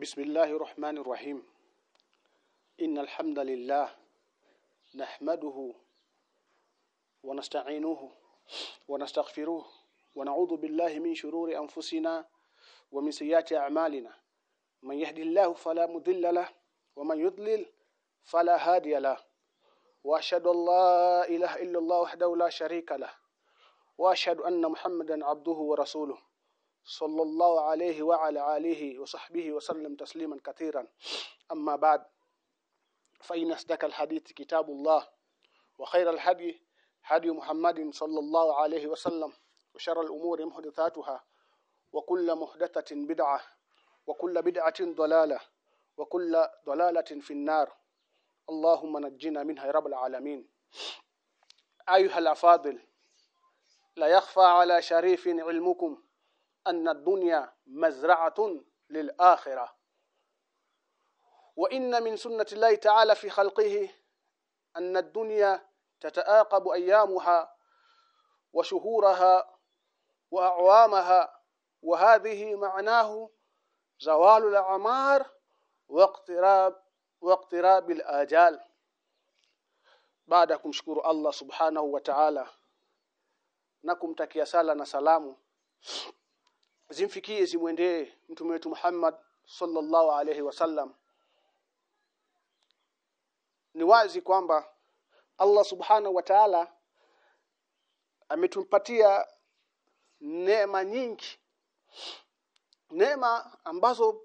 بسم الله الرحمن الرحيم. إن الحمد لله نحمده ونستعينه ونستغفره ونعوذ بالله من شرور أنفسنا ومن سيئات أعمالنا. من يهدي الله فلا مضل له ومن يضلل فلا هادي له. وأشهد أن لا إله إلا الله وحده لا شريك له. وأشهد أن محمدا عبده ورسوله. صلى الله عليه وعلى آله وصحبه وسلم تسليما كثيرا. أما بعد فإن أصدق الحديث كتاب الله وخير الهدي هدي محمد صلى الله عليه وسلم وشر الأمور محدثاتها وكل محدثة بدعة وكل بدعة ضلالة وكل ضلالة في النار. اللهم نجنا منها يا رب العالمين. أيها الأفاضل لا يخفى على شريف علمكم. أن الدنيا مزرعة للآخرة. وإن من سنة الله تعالى في خلقه أن الدنيا تتآقب أيامها وشهورها وأعوامها وهذه معناه زوال الأعمار واقتراب واقتراب الآجال. subhanahu wa ta'ala na kumtakia sala na salamu zimfikie zimwendee mtume wetu Muhammad sallallahu alayhi wasallam ni wazi kwamba Allah subhanahu wa ta'ala ametumpatia neema nyingi. Neema ambazo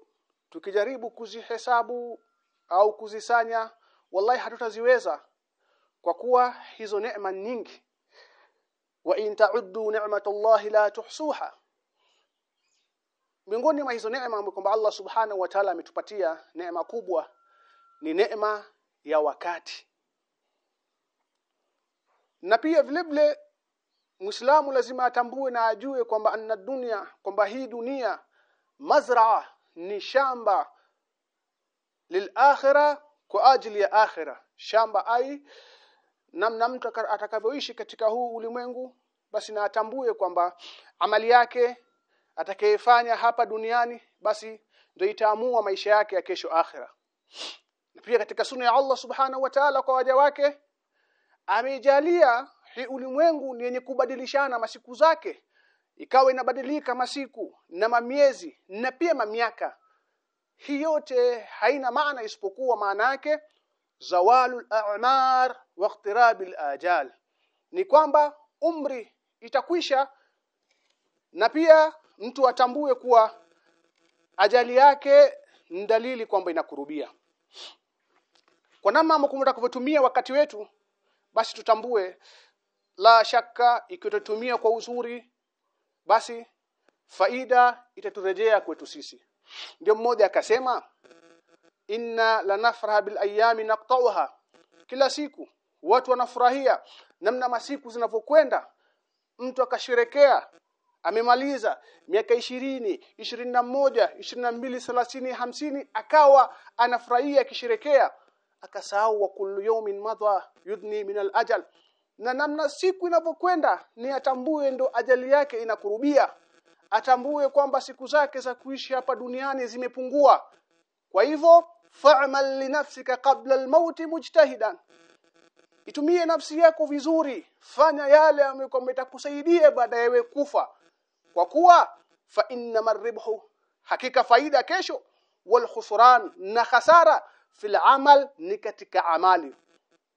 tukijaribu kuzihesabu au kuzisanya wallahi hatutaziweza kwa kuwa hizo neema nyingi. Wa in ta'uddu ni'matallahi la tuhsuha miongoni mwa hizo neema kwamba Allah subhanahu wa ta'ala ametupatia neema kubwa ni neema ya wakati. Na pia vile vile Muislamu lazima atambue na ajue kwamba anna dunia kwamba hii dunia mazraa ni shamba lilakhira kwa ajili ya akhira. Shamba ai namna mtu atakavyoishi katika huu ulimwengu basi na atambue kwamba amali yake atakayefanya hapa duniani basi ndio itaamua maisha yake ya kesho akhira pia katika sunna ya Allah subhanahu wa ta'ala kwa waja wake amejalia hii ulimwengu ni yenye kubadilishana masiku zake ikawa inabadilika masiku na mamiezi na pia mamiaka. Hii yote haina maana isipokuwa maana yake zawalul a'mar wa iqtirabil ajal. Ni kwamba umri itakwisha na pia mtu atambue kuwa ajali yake ni dalili kwamba inakurubia kwa namna mkumtakavyotumia wakati wetu basi tutambue. La shaka ikitotumia kwa uzuri basi faida itaturejea kwetu sisi. Ndio mmoja akasema inna lanafraha bil ayami naqta'uha. Kila siku watu wanafurahia namna masiku zinavyokwenda. Mtu akasherekea amemaliza miaka ishirini ishirini na moja ishirini na mbili thelathini hamsini akawa anafurahia akisherekea. Akasahau wa kullu yawmin madha yudni min al-ajal na namna siku inavyokwenda ni atambue ndo ajali yake inakurubia. Atambue kwamba siku zake za kuishi hapa duniani zimepungua. Kwa hivyo fa'mal li nafsika qabla al-maut mujtahidan. Itumie nafsi yako vizuri. Fanya yale ambayo itakusaidia baada ya kufa kwa kuwa fa inna maribhu hakika faida kesho wal na khasara fil amal ni katika amali.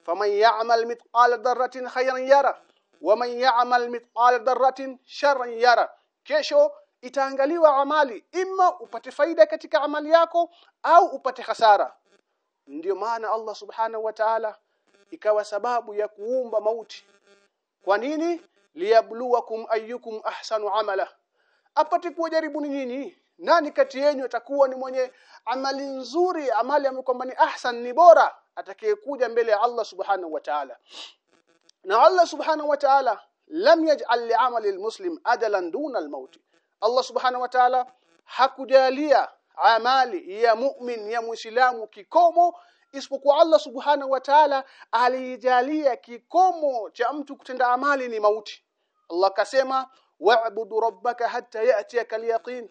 Faman ya'mal mithqala dharratin khayran yara waman ya'mal mithqala dharratin sharran yara. Kesho itaangaliwa amali imma upate faida katika amali yako au upate hasara ndiyo maana Allah subhanahu wa ta'ala ikawa sababu ya kuumba mauti. Kwa nini liyabluwakum ayyukum ahsanu amala. Apate kuwajaribu nyinyi nani kati yenu atakuwa ni mwenye amali nzuri amali ambayo ni ahsan ni bora atakayekuja mbele ya Allah subhanahu wa ta'ala? Na Allah subhanahu wa ta'ala lam yaj'al li'amali almuslim adalan duna almaut Allah subhanahu wa ta'ala hakujalia amali ya mu'min ya muislamu kikomo isipokuwa Allah subhanahu wa ta'ala alijalia kikomo cha mtu kutenda amali ni mauti. Allah kasema wa'budu rabbaka hatta ya'tiyaka al-yaqin.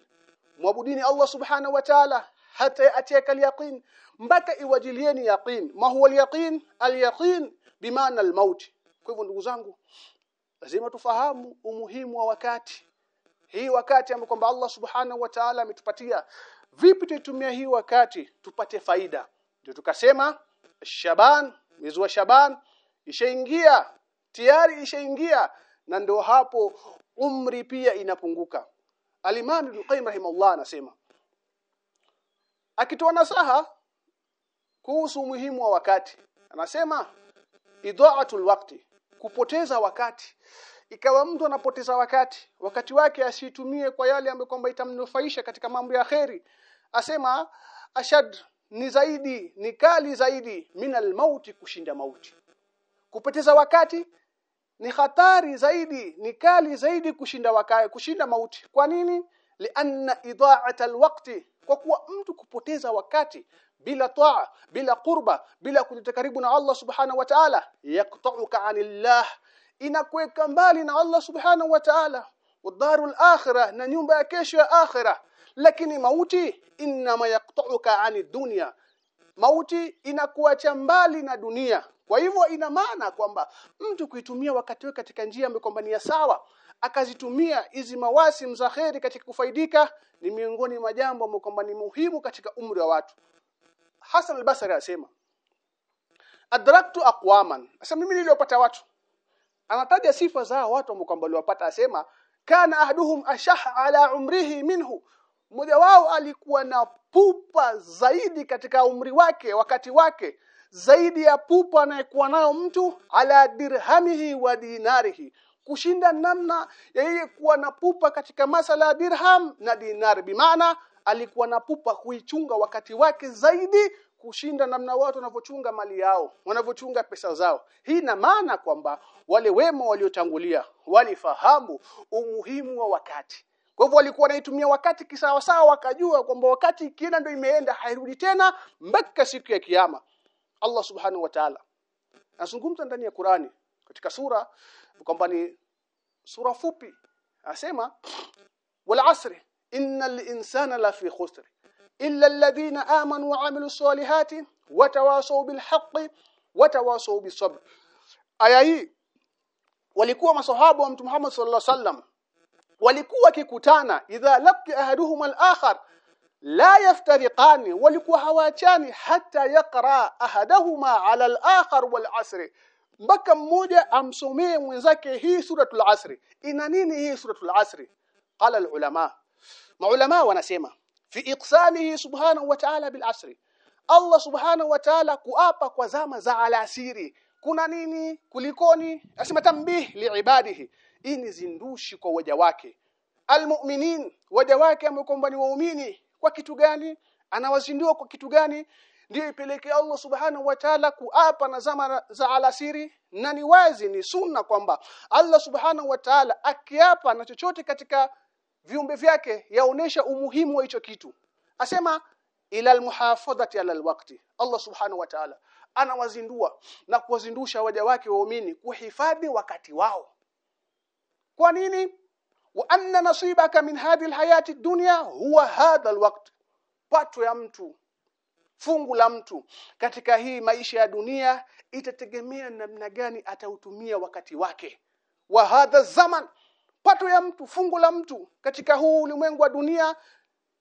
Mwabudini Allah subhanahu wa ta'ala hata yatiyaka al-yaqin mpaka iwajilieni yaqin. Ma huwa al-yaqin? Al-yaqin bimaana al-maut. Kwa hivyo ndugu zangu lazima tufahamu umuhimu wa wakati. Hii wakati ambapo kwamba Allah subhanahu wa ta'ala ametupatia. Vipi tutumia hii wakati? Tupate faida ndio tukasema Shaban mwezi wa Shaban ishaingia tayari ishaingia. Na ndio hapo umri pia inapunguka. Al-Imam Ibn Qayyim rahimahullah anasema akitoa nasaha kuhusu umuhimu wa wakati anasema idha'atul waqti kupoteza wakati. Ikawa mtu anapoteza wakati wakati wake asitumie kwa yale ambayo kwamba itamnufaisha katika mambo ya kheri. Asema ashad ni zaidi ni kali zaidi minal mauti kushinda mauti. Kupoteza wakati ni hatari zaidi ni kali zaidi kushinda wakati kushinda mauti. Kwa nini? Lianna idha'at alwaqti kwa kuwa mtu kupoteza wakati bila taa bila qurba bila kujita karibu na Allah subhanahu wa ta'ala yaqta'uka 'anillah inakuweka mbali na Allah subhanahu wa ta'ala. Wadarul akhirah na nyumba ya kesho ya akhirah lakini mauti inama yaqta'uka 'ani dunya. Mauti inakuacha mbali na dunia. Kwa hivyo ina maana kwamba mtu kuitumia wakati wake katika njia ambayo kwamba ni sawa akazitumia hizi mawasi mzaheri katika kufaidika ni miongoni mwa jambo ambayo kwamba ni muhimu katika umri wa watu. Hassan al-Basri anasema adraktu aqwaman. Asema mimi niliopata watu. Anataja sifa za watu ambao kwamba waliwapata asema kana ahduhum ashah ala umrihi minhu mmoja wao alikuwa na pupa zaidi katika umri wake wakati wake zaidi ya pupa anayekuwa nayo mtu ala dirhamihi wa dinarihi. Kushinda namna ya yeye kuwa na pupa katika masala ya dirham na dinar bimaana alikuwa na pupa kuichunga wakati wake zaidi kushinda namna watu wanavyochunga mali yao wanavyochunga pesa zao. Hii ina maana kwamba wale wema waliotangulia walifahamu umuhimu wa wakati kwa hivyo walikuwa wanaitumia wakati kisawa sawa wakajua kwamba wakati ikienda ndio imeenda hairudi tena mpaka siku ya kiyama. Allah subhanahu wa ta'ala. Anazungumza ndani ya Qurani katika sura kwamba ni sura fupi. Asema wal asri innal insana lafi khusr illa alladhina amanu wa amilus salihati watawasaw bil haqqi watawasaw bis sabr aya hii walikuwa masahabu wa mtume Muhammad sallallahu alaihi wasallam walikuwa kikutana idha laqi ahaduhum al-akhar la yaftariqani walikuwa hawaachani hata yaqra ahadahuma ala al-akhar wal asr mpaka mmoja amsomee mwenzake hii suratul asri. Ina nini hii suratul asri? Qala al-ulama maulama wanasema fi iqsamihi subhanahu wa ta'ala bil asri Allah subhanahu wa ta'ala kuapa kwa zama za alasiri. Kuna nini? Kulikoni? Asema tambih liibadihi hii ni zindushi kwa waja wake. Almu'minin waja wake ambao ni waumini. Kwa kitu gani? Anawazindua kwa kitu gani? Ndio ipelekea Allah subhanahu wa ta'ala kuapa na zama za alasiri. Na ni wazi ni sunna kwamba Allah subhanahu wa ta'ala akiapa na chochote katika viumbe vyake yaonesha umuhimu wa hicho kitu. Asema ila almuhafadhati ala alwaqti. Allah subhanahu wa ta'ala anawazindua na kuwazindusha waja wake waumini kuhifadhi wakati wao kwa nini? Wa anna nasibaka min hadhihi alhayati dunya huwa hadha alwaqt. Pato ya mtu fungu la mtu katika hii maisha ya dunia itategemea namna gani atautumia wakati wake. Wa hadha zaman pato ya mtu fungu la mtu katika huu ulimwengu wa dunia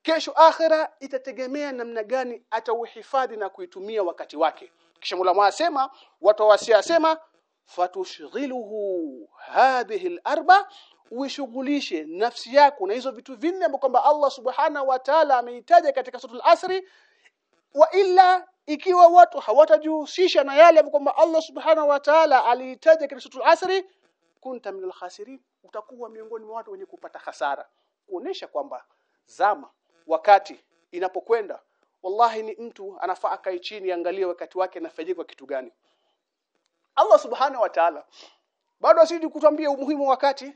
kesho akhira itategemea namna gani atauhifadhi na kuitumia wakati wake. Kisha Mola asema watu wasiasema fatushghiluhu hadhihi al-arba uishughulishe nafsi yako na hizo vitu vinne ambavyo kwamba Allah subhanahu wa ta'ala ameitaja katika suratul asri. Wa illa ikiwa watu hawatajihusisha na yale kwamba Allah subhanahu wa ta'ala aliitaja katika suratul asri kunta minal khasirin utakuwa miongoni mwa watu wenye kupata hasara. Kuonesha kwamba zama wakati inapokwenda wallahi ni mtu anafaa akae chini angalie wakati wake anafanyika kitu gani Allah subhanahu wa ta'ala bado asidi kutuambia umuhimu wa wakati.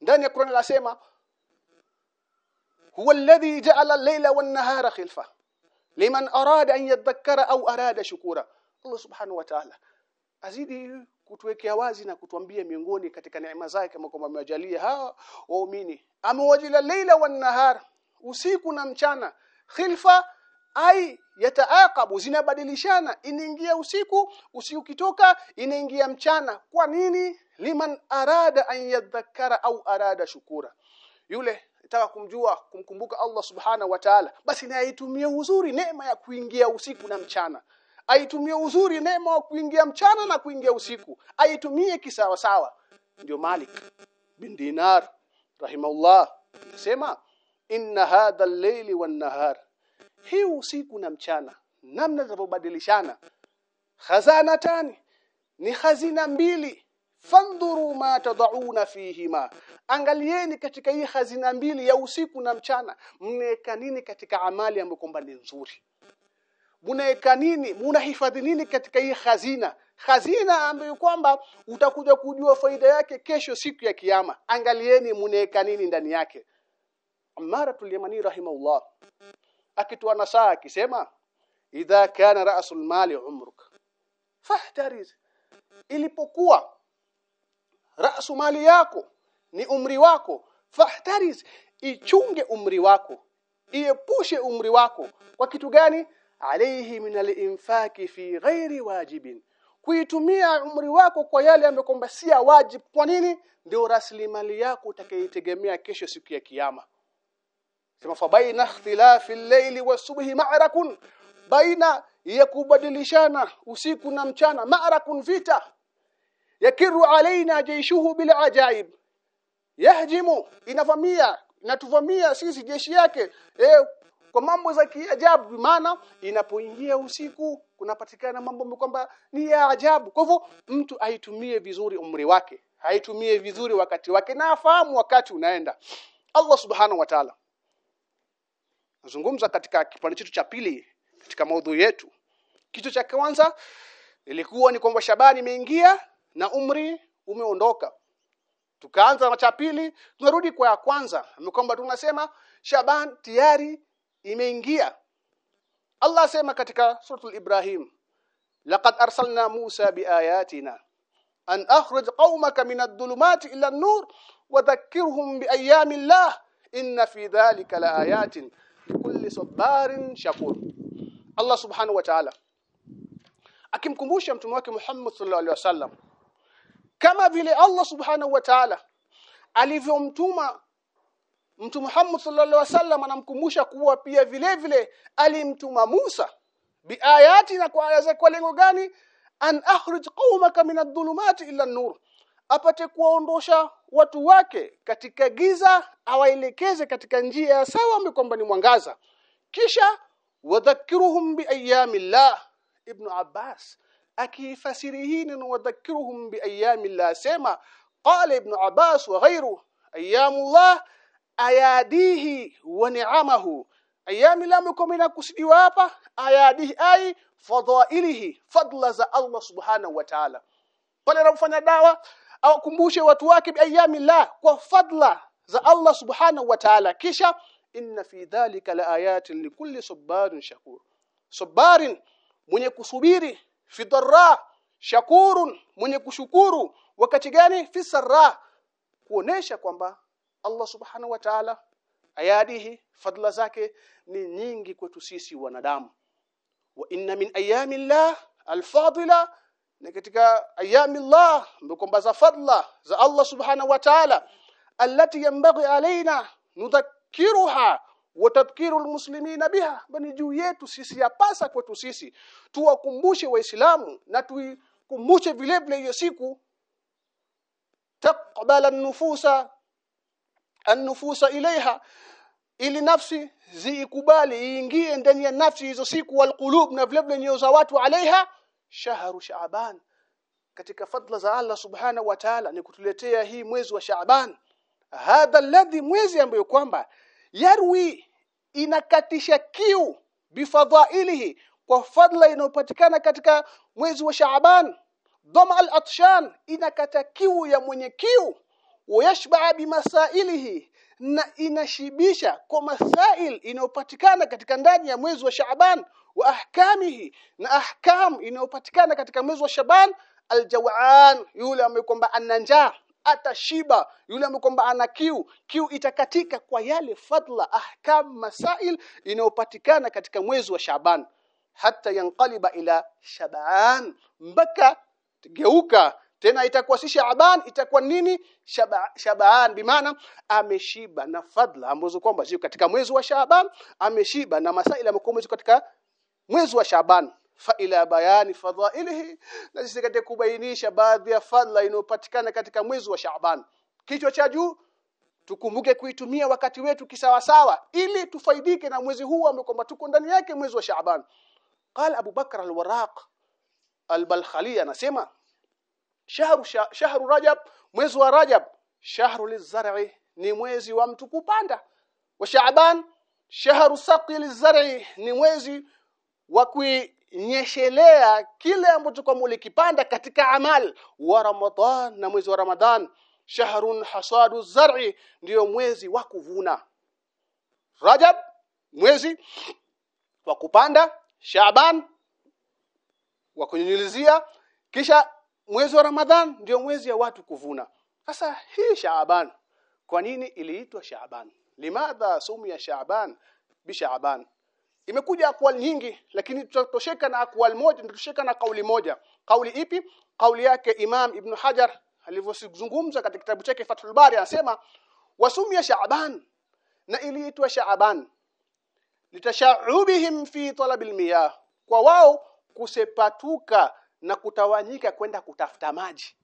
Ndani ya Qur'an anasema huwa alladhi ja'ala al-layla wan-nahara khilfa liman arada an yadhakkara au arada shukura. Allah subhanahu wa ta'ala azidi kutuwekea wazi na kutuambia miongoni katika neema zake kama kwamba amewajalia hawa waumini. Amewajila leila wan nahar usiku na mchana khilfa ai yataakabu zinabadilishana. Inaingia usiku usiku kitoka inaingia mchana. Kwa nini? Liman arada an yadhakara au arada shukura. Yule nataka kumjua kumkumbuka Allah subhana wa ta'ala basi na aitumie uzuri neema ya kuingia usiku na mchana. Aitumie uzuri neema ya kuingia mchana na kuingia usiku. Aitumie kisawa sawa. Ndio Malik bin Dinar rahimahullah nasema inna hadha al-layli wan-nahar hii usiku na mchana namna zinavyobadilishana. Khazanatani ni hazina mbili. Fandhuru ma tadauna fihima. Angalieni katika hii hazina mbili ya usiku na mchana mnaweka nini katika amali ambayo kwamba ni nzuri? Mnaweka nini mnahifadhi nini katika hii hazina hazina ambayo kwamba utakuja kujua faida yake kesho siku ya kiyama. Angalieni mnaweka nini ndani yake. Amara tulimani rahimahullah akitoa nasaha akisema idha kana ra'sul mali umruk. Fahtariz ilipokuwa ra'su mali yako ni umri wako fahtariz ichunge umri wako iepushe umri wako. Kwa kitu gani? Alayhi min alinfaki fi ghairi wajibin. Kuitumia umri wako kwa yale ambayo kwamba si wajib. Kwa nini? Ndio rasilimali yako utakayotegemea kesho siku ya kiyama sema fa baina ikhtilafi al-layli was-subhi ma'rakun. Baina ya kubadilishana usiku na mchana ma'rakun vita. Yakiru alaina jaishuhu bil ajaib. Yahjimu inavamia inatuvamia sisi jeshi yake. Eh, kwa mambo za kiajabu maana inapoingia usiku kunapatikana mambo kwamba ni ya ajabu. Kwa hivyo mtu aitumie vizuri umri wake aitumie vizuri wakati wake na afahamu wakati unaenda. Allah subhanahu wa ta'ala nazungumza katika kipande chetu cha pili katika maudhui yetu. Kitu cha kwanza ilikuwa ni kwamba Shabani imeingia na umri umeondoka. Tukaanza na cha pili tunarudi kwa ya kwanza. Kwamba tunasema Shaban tayari imeingia. Allah asema katika suratul Ibrahim laqad arsalna Musa biayatina an akhrij qaumaka min adh-dhulumati ila an-nur wa dhakkirhum biayami Allah inna fi dhalika laayatin likulli sabarin shakur. Allah subhanahu wa ta'ala akimkumbusha mtume wake Muhammad sallallahu alaihi wasallam kama vile Allah subhanahu wa ta'ala alivyomtuma mtu Muhammad sallallahu alaihi wasallam anamkumbusha kuwa pia vile vile alimtuma Musa biayati na kwa aaza kwa lengo gani? An akhrij qaumaka min adh-dhulumati ila an-nur. Apate kuwaondosha watu wake katika giza awaelekeze katika njia ya sawa ambayo kwamba ni mwangaza kisha wadhakiruhum biayamillah ibn Abbas akifasiri hii neno wadhakiruhum biayamillah sema qala ibn Abbas wa ghayru ayyamullah ayadihi wa ni'amahu. Ayami lam kumina kusidiwa hapa ayadihi ai fadhailihi fadla za Allah subhanahu wa ta'ala. Pale anafanya dawa awakumbushe watu wake biayami la kwa fadla za Allah subhanahu wa ta'ala. Kisha inna fi dhalika laayatin likulli sabarin shakur. Sabarin mwenye kusubiri fi dharra shakurun mwenye kushukuru wakati gani? Fi sarra kuonesha kwamba Allah subhanahu wa ta'ala ayadihi fadla zake ni nyingi kwetu sisi wanadamu. Wa inna min ayami llah alfadila ni katika ayami llah kwamba za fadla za Allah subhanahu wa ta'ala allati yanbaghi alaina nudhakkiruha wa tadhkiru almuslimina biha bani juu yetu sisi yapasa kwetu sisi tuwakumbushe waislamu na tuikumbushe vile vile hiyo siku. Taqbala an-nufusa an-nufusa ilaiha ili nafsi ziikubali iingie ndani ya nafsi hizo siku walqulub na vile vile nyoyo za watu alaiha shahru shaaban katika fadla za Allah subhanahu wa ta'ala ni kutuletea hii mwezi wa shaaban hadha alladhi mwezi ambayo kwamba yarwi inakatisha kiu bifadhailihi kwa fadla inayopatikana katika mwezi wa shaaban. Dhama al-atshan inakata kiu ya mwenye kiu. Wayashba bimasailihi na inashibisha kwa masail inayopatikana katika ndani ya mwezi wa Shaaban. Wa ahkamihi na ahkam inayopatikana katika mwezi wa Shaban aljawan yule ambaye kwamba atashiba. Yule ambaye kwamba ana kiu kiu itakatika kwa yale fadla ahkam masail inayopatikana katika mwezi wa Shaaban. Hata yanqaliba ila Shaban mpaka geuka tena itakuwa si Shaaban itakuwa nini? Shaba, Shaban bimaana ameshiba na fadla ambazo kwamba ziko katika mwezi wa Shaaban ameshiba na masaila amekuwa katika mwezi wa Shaaban fa ila bayani fadhailihi na sisi katika kubainisha baadhi ya fadla inayopatikana katika mwezi wa Shaaban kichwa cha juu tukumbuke kuitumia wakati wetu kisawasawa ili tufaidike na mwezi huu ambao kwamba tuko ndani yake mwezi wa Shaaban qala Abu Bakr al-Waraq al-Balkhali anasema shahru shahru Rajab mwezi wa Rajab shahru lizar'i ni mwezi wa mtu kupanda. Wa Shaaban shahru saqi lizar'i ni mwezi wa kuinyeshelea kile ambacho kwa mulikipanda katika amal wa Ramadhan na mwezi wa Ramadhan. Shahrun hasadu zar'i ndiyo mwezi wa kuvuna. Rajab mwezi wa kupanda. Shaaban wa kunyunyizia. Kisha mwezi wa Ramadhan ndiyo mwezi ya watu kuvuna. Sasa hii Shaaban kwa nini iliitwa Shaaban? Limadha sumia Shaaban bi Shaaban imekuja akwal nyingi lakini tutatosheka na akwal moja tutatosheka na kauli moja. Kauli ipi? Kauli yake Imam Ibn Hajar alivyozungumza katika kitabu chake Fathul Bari anasema wasumia Shaaban na iliitwa Shaaban litasha'ubihim fi talabil miyah kwa wao kusepatuka na kutawanyika kwenda kutafuta maji.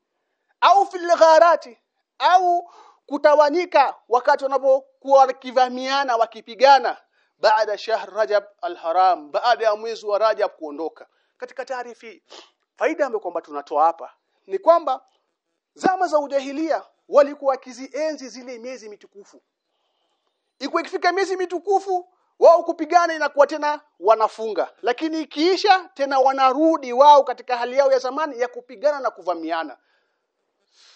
Au fil gharati au kutawanyika wakati wanapokuwa wakivamiana wakipigana baada shahr rajab alharam baada ya mwezi wa rajab kuondoka katika taarifi faida ambayo kwamba tunatoa hapa ni kwamba zama za ujahilia walikuwa kizienzi zile miezi mitukufu iko ikifika miezi mitukufu wao kupigana inakuwa tena wanafunga lakini ikiisha tena wanarudi wao katika hali yao ya zamani ya kupigana na kuvamiana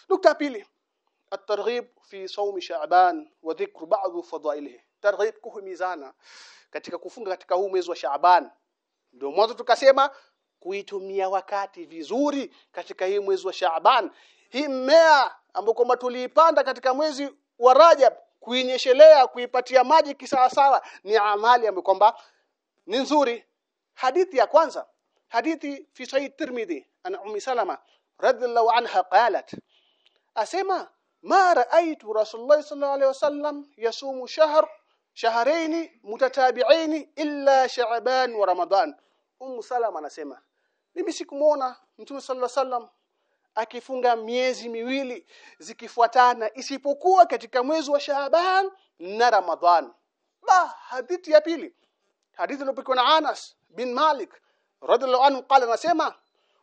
nukta pili الترغيب في صوم شعبان وذكر بعض فضائله targhib kuhimizana katika kufunga katika huu mwezi wa Shaaban. Ndio mwanzo tukasema kuitumia wakati vizuri katika hii mwezi wa Shaaban. Hii mmea kwamba tuliipanda katika mwezi wa Rajab kuinyeshelea kuipatia maji kisawasawa ni amali ambayo kwamba ni nzuri. Hadithi ya kwanza hadithi fi sahih tirmidhi an ummi salama radhiallahu anha qalat asema ma raaitu rasulullah sallallahu alaihi wasallam yasumu shahr shahrayn mutatabi'ain illa sha'ban wa ramadan ummu salama anasema mimi sikumuona mtume sallallahu alaihi akifunga miezi miwili zikifuatana isipokuwa katika mwezi wa Shaaban na Ramadhan. Ba hadithi ya pili. Hadithi iliyopokea na Anas bin Malik radhiallahu anhu qala nasema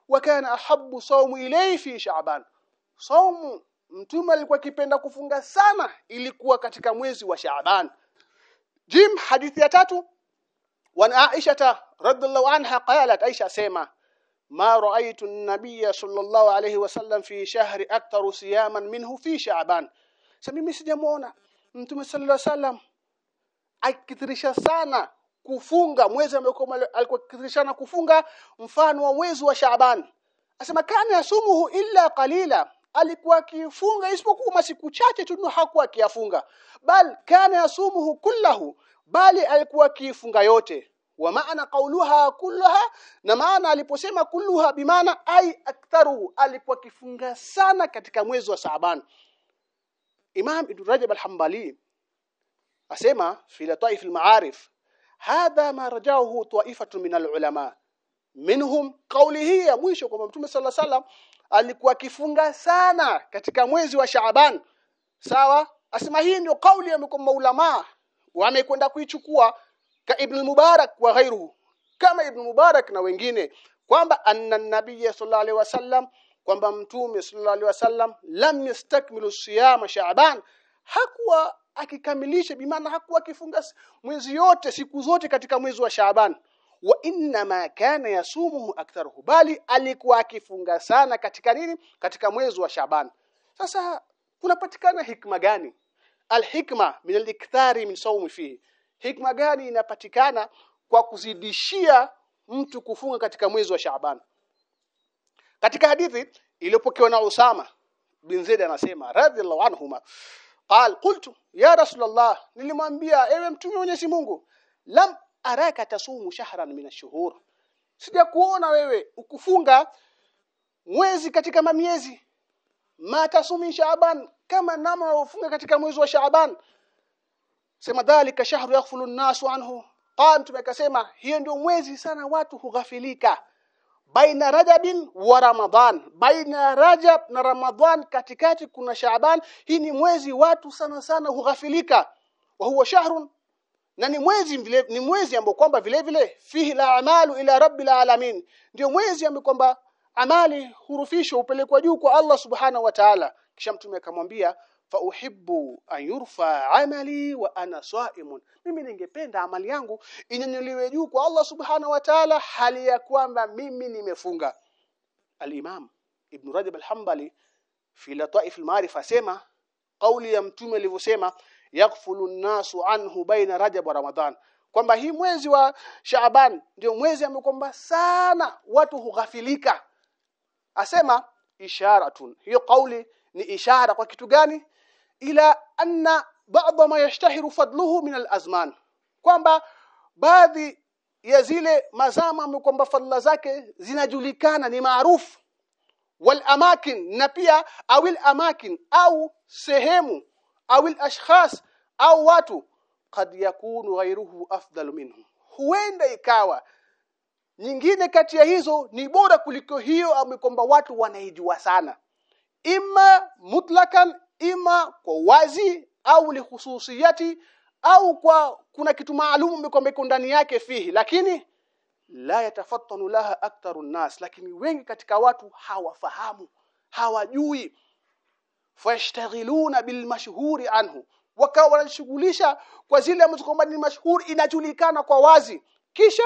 wa kana ahabbu sawmu ilayhi fi Shaaban. Saumu mtume alikuwa akipenda kufunga sana ilikuwa katika mwezi wa Shaaban. Jim hadithi ya tatu. Wan Aisha radhiallahu anha qalat Aisha sema ma ra'aytu an-nabiyya sallallahu alayhi wasallam fi shahri akthar siyaman minhu fi sha'ban. Sasa mimi sijamuona. Mtume sallallahu alayhi wasallam akithirisha sana kufunga mwezi ambao alikuwa kufunga mfano wa mwezi wa Shaaban asema kana yasumuhu illa qalila alikuwa akifunga isipokuwa masiku chache tu hakuwa akiyafunga. Bal kana yasumuhu kullahu bali alikuwa akifunga yote. Wa maana qauluha kulluha na maana aliposema kulluha bimaana ai aktharu alikuwa akifunga sana katika mwezi wa Shaaban. Imam Ibn Rajab al-Hanbali asema fi lataif al-ma'arif hadha ma rajahu ta'ifatu min al-ulama. Minhum qawlihi mwisho kwamba Mtume sallallahu alaihi wasallam alikuwa akifunga sana katika mwezi wa Shaaban. Sawa? Asema hii ndio kauli ya maulama. Wamekwenda kuichukua ka Ibn Mubarak wa ghairuhu kama Ibn Mubarak na wengine kwamba anna nabiyya sallallahu alaihi wasallam kwamba mtume sallallahu alaihi wasallam lam yastakmilu siyama Shaaban. Hakuwa akikamilisha bimaana hakuwa akifunga mwezi yote siku zote katika mwezi wa Shaaban wa inna ma kana yasumuhu aktharuhu bali alikuwa akifunga sana katika nini? Katika mwezi wa Shaaban sasa kunapatikana hikma gani? Alhikma min alikthari min sawmi fihi. Hikma gani inapatikana kwa kuzidishia mtu kufunga katika mwezi wa Shaaban katika hadithi iliyopokewa na Usama bin Zaid anasema radhiallahu anhuma qal qultu ya rasulullah nilimwambia ewe mtume wa Mwenyezi Mungu lam araka tasumu shahran min ash-shuhur. Sijakuona wewe ukufunga mwezi katika mamiezi. Ma tasumi shaaban kama nama ufunga katika mwezi wa shaaban. Sema dhalika shahru yaghfulu an-nasu anhu. Qam tumekasema hiyo ndio mwezi sana watu hughafilika. Baina rajabin wa ramadhan baina rajab na ramadhan katikati kuna shaaban. Hii ni mwezi watu sana sana hughafilika. Wa huwa shahrun na ni mwezi vile ni mwezi ambao kwamba vile vile fihi la amalu ila rabbil alamin. Ndio mwezi ambao kwamba amali hurufishwa upelekwa juu kwa Allah subhanahu wa ta'ala. Kisha mtume akamwambia fa uhibbu an yurfa amali wa ana saimun. Mimi ningependa amali yangu inyanyuliwe juu kwa Allah subhanahu wa ta'ala hali ya kwamba mimi nimefunga. Al-imam ibn rajab al-hanbali fi lataif al-ma'rif sema kauli ya mtume alivyosema yaghfulu nasu anhu baina rajab wa ramadhan kwamba hii mwezi wa shaaban ndio mwezi amekomba sana watu hughafilika. Asema isharatun. Hiyo kauli ni ishara kwa kitu gani? Ila anna ba'dha ma yashtahiru fadluhu min al-azman. Kwamba baadhi ya zile mazama amekomba fadla zake zinajulikana ni maarufu wal amakin na pia awil amakin au sehemu awil ashkhas au watu kad yakunu ghairuhu afdal minhu huenda ikawa nyingine kati ya hizo ni bora kuliko hiyo ambayo kwamba watu wanaijua sana. Ima mutlakan ima kwa wazi au lihususiyati au kwa kuna kitu maalum kwamba ndani yake fihi. Lakini la yatafattanu laha aktharu nas lakini wengi katika watu hawafahamu hawajui fashtaghiluna bilmashhuri anhu. Wakawa wanashughulisha kwa zile ambazo kwamba ni mashhuri inajulikana kwa wazi. Kisha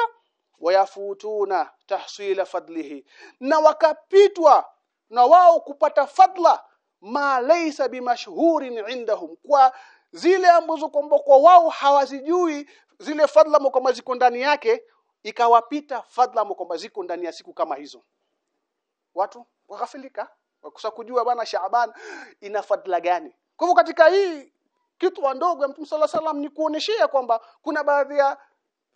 wayafutuna tahsila fadlihi. Na wakapitwa na wao kupata fadla ma laysa bimashhurin indahum. Kwa zile ambazo kwamba kwa wao hawazijui zile fadla kwamba ziko ndani yake ikawapita fadla kwamba ziko ndani ya siku kama hizo. Watu waghafilika wakusa kujua bana Shaaban ina fadla gani kwa hivyo katika hii kitu ndogo ya Mtume صلى الله ni kuoneshea kwamba kuna baadhi ya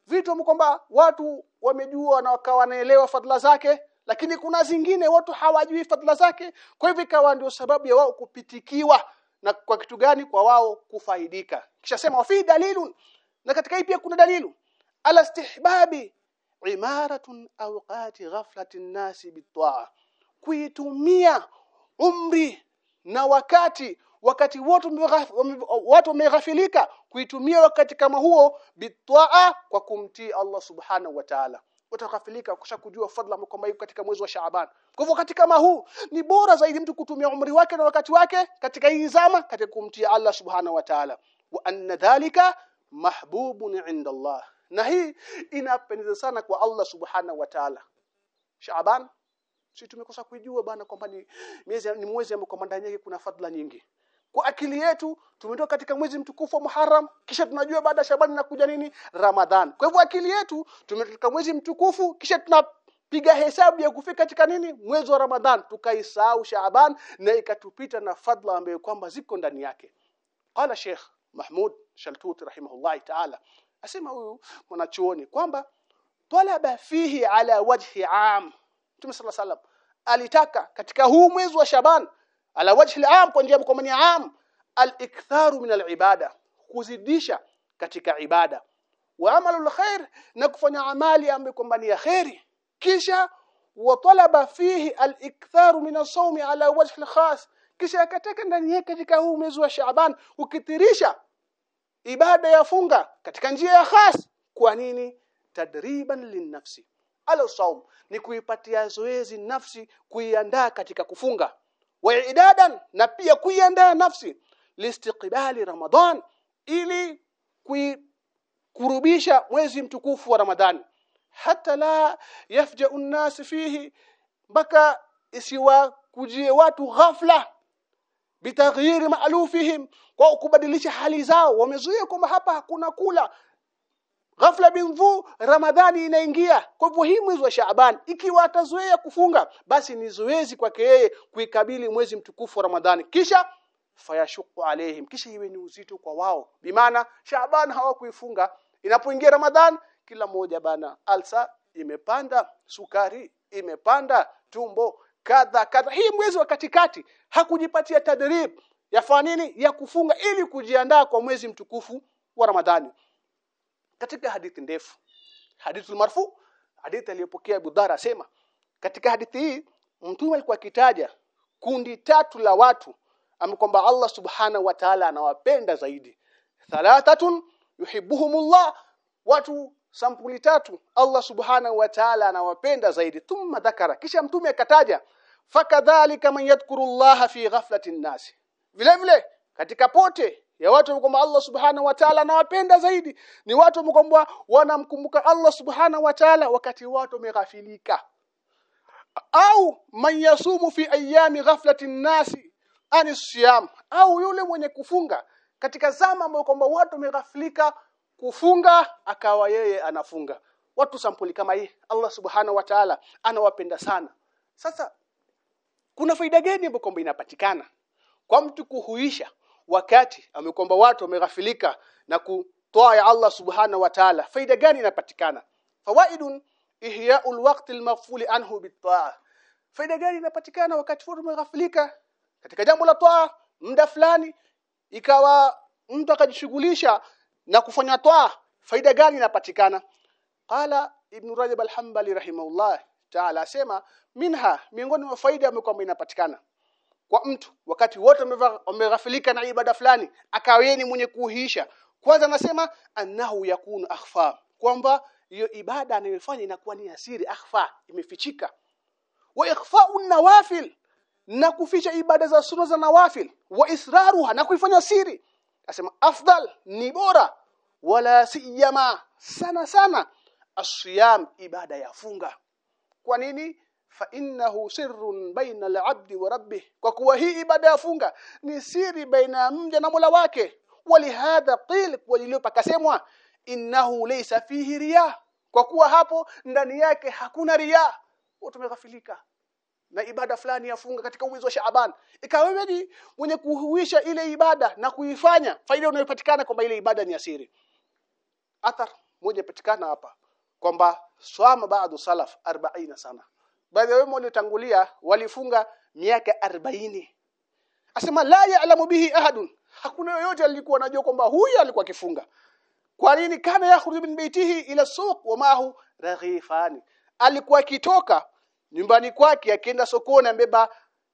vitu kwamba watu wamejua na wakawa wanaelewa fadla zake lakini kuna zingine watu hawajui fadla zake kwa hivyo ikawa ndio sababu ya wao kupitikiwa na kwa kitu gani kwa wao kufaidika kisha sema wafi dalilun na katika hii pia kuna dalilu ala istihbabi imaratun awqati ghaflati nasi bitaa kuitumia umri na wakati wakati wote watu wameghafilika kuitumia wakati kama huo bitwaa kwa kumtii Allah subhanahu wa ta'ala. Utaghafilika kisha kujua kwamba yuko katika mwezi wa Shaaban kwa hivyo wakati kama huu ni bora zaidi mtu kutumia umri wake na wakati wake katika hii zama katika kumtia Allah subhanahu wa ta'ala. Wa anna dhalika mahbubun inda Allah. Na hii inapendeza sana kwa Allah subhanahu wa ta'ala. Shaaban si tumekosa kujua bana kwamba ni miezi ni mwezi ambao ndani yake kuna fadla nyingi kwa akili yetu tumetoka katika mwezi mtukufu wa Muharram kisha tunajua baada ya Shabani nakuja nini Ramadhan kwa hivyo akili yetu tumetoka mwezi mtukufu kisha tunapiga hesabu ya kufika katika nini mwezi wa Ramadhan tukaisahau Shaaban na ikatupita na fadla ambayo kwamba ziko ndani yake qala Sheikh Mahmud Shaltuti rahimahullah ta'ala asema huyu mwanachuoni kwamba talaba fihi ala wajhi am Mtume صلى الله عليه alitaka katika huu mwezi wa Shaban ala wajhi al-am kwa njia kwa am al-iktharu min al-ibada kuzidisha katika ibada. Wa amalul khair na kufanya amali ambayo kwamba ya khairi kisha watalaba fihi al-iktharu min as-sawm ala wajhi al-khas. Kisha akataka ndani yake katika huu mwezi wa Shaaban ukitirisha ibada ya funga katika njia ya khas. Kwa nini? Tadriban linnafsi ala saum ni kuipatia zoezi nafsi kuiandaa katika kufunga. Wa idadan na pia kuiandaa nafsi listiqbali ramadan ili kuikurubisha mwezi mtukufu wa ramadhani hata la yafja'u an-nas fihi mpaka isiwa kujie watu ghafla bitaghyiri maalufihim kwa kubadilisha hali zao. Wamezuia kwamba hapa hakuna kula ghafla binvu ramadhani inaingia. Kwa hivyo hii mwezi wa shaaban ikiwa atazoea kufunga basi ni zoezi kwake yeye kuikabili mwezi mtukufu wa ramadhani. Kisha fayashuku alaihim kisha iwe ni uzito kwa wao. Bimaana shaaban hawakuifunga. Inapoingia ramadhan kila mmoja bana alsa imepanda sukari imepanda tumbo kadha kadha. Hii mwezi wa katikati hakujipatia tadrib ya nini? Ya kufunga ili kujiandaa kwa mwezi mtukufu wa ramadhani katika hadithi ndefu. Hadithi marfu hadithi aliyopokea Abu Dhar asema katika hadithi hii mtume alikuwa akitaja kundi tatu la watu amekwamba Allah subhana wa ta'ala anawapenda zaidi. Thalathatun yuhibbuhumullah watu sampuli tatu Allah subhana wa ta'ala anawapenda zaidi. Thumma dhakara kisha mtume akataja fakadhalika man yadhkurullaha fi ghaflatin nas. Vile vile katika pote ya watu kwamba Allah subhanahu wa ta'ala anawapenda zaidi. Ni watu kwamba wanamkumbuka Allah subhana wa ta'ala wakati watu wameghafilika. Au man yasumu fi ayami ghaflati nasi ani siyam au yule mwenye kufunga. Katika zama ambayo kwamba watu wameghafilika kufunga akawa yeye anafunga. Watu sampuli kama hii Allah subhana wa ta'ala anawapenda sana. Sasa kuna faida gani ambayo kwamba inapatikana? Kwa mtu kuhuisha wakati amekomba watu wameghafilika na kutoa ya Allah subhana wa ta'ala. Faida gani inapatikana? Fawaidun ihya'ul waqti al-maghfuli anhu bit-ta'a. Faida gani inapatikana wakati watu wameghafilika? Katika jambo la toa muda fulani ikawa mtu akajishughulisha na kufanya toa faida gani inapatikana? Qala ibn rajab al-hanbali rahimahullah ta'ala asema minha miongoni mwa faida ambayo inapatikana kwa mtu. Wakati wote wameghafilika na ibada fulani akaweni mwenye kuhisha kwanza anasema annahu yakunu akhfa. Kwamba hiyo ibada anayofanya inakuwa ni asiri akhfa imefichika. Wa ikhfa'u nawafil na kuficha ibada za sunna za nawafil. Wa israruha na kuifanya siri asema afdal ni bora. Wala siyama sana sana. Asiyam ibada ya funga. Kwa nini fa innahu sirrun baina al-'abdi wa rabbih. Kwa kuwa hii ibada ya funga ni siri baina mja na Mola wake. Walihadha qil kwa iliyo pakasemwa innahu laysa fihi riya. Kwa kuwa hapo ndani yake hakuna riya. Tumeghafilika na ibada fulani ya funga katika mwezi wa Shaaban. Ikawa wewe mwenye kuhuisha ile ibada na kuifanya faida unayopatikana kwamba ile ibada ni asiri athar moja patikana hapa kwamba swama baadu salaf 40 sana baadhi wao waliotangulia walifunga miaka 40 asema la ya'lamu bihi ahadun. Hakuna yoyote alikuwa anajua kwamba huyu alikuwa akifunga. Kwa nini kana yakhruju min baitihi ila suq wa mahu raghifani alikuwa akitoka nyumbani kwake akienda sokoni ambeba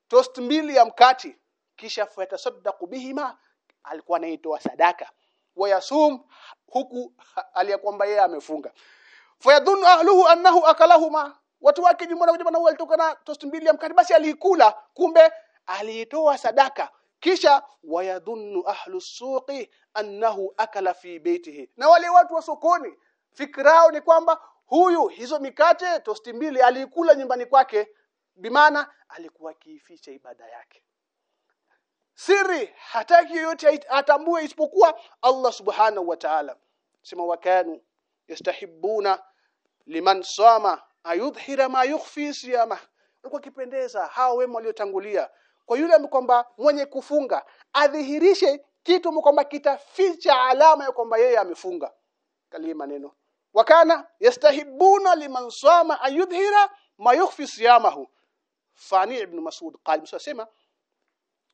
toast mbili ya mkati kisha fatasaddaqu bihima. Alikuwa anaitoa sadaka. Wayasum huku aliyakwamba yeye amefunga. Fayadhunnu ahluhu annahu akalahuma watu wake nyumbani kuja bwana alitoka na toast mbili ya mkate basi aliikula kumbe aliitoa sadaka. Kisha wayadhunnu ahlu suqi annahu akala fi baitihi na wale watu wa sokoni fikrao ni kwamba huyu hizo mikate tosti mbili aliikula nyumbani kwake bimana alikuwa akiificha ibada yake. Siri hataki yoyote atambue isipokuwa Allah subhanahu wa ta'ala. Sema wakanu yastahibuna liman sama ayudhhira ma yukhfi siyama. Alikuwa kipendeza hao wema waliotangulia. Kwa yule kwamba mwenye kufunga adhihirishe kitu kwamba kitaficha alama ya kwamba yeye amefunga. Kali maneno. Wakana yastahibuna liman sama ayudhira ma yukhfi siyamahu. Fani ibn mas'ud qali msasema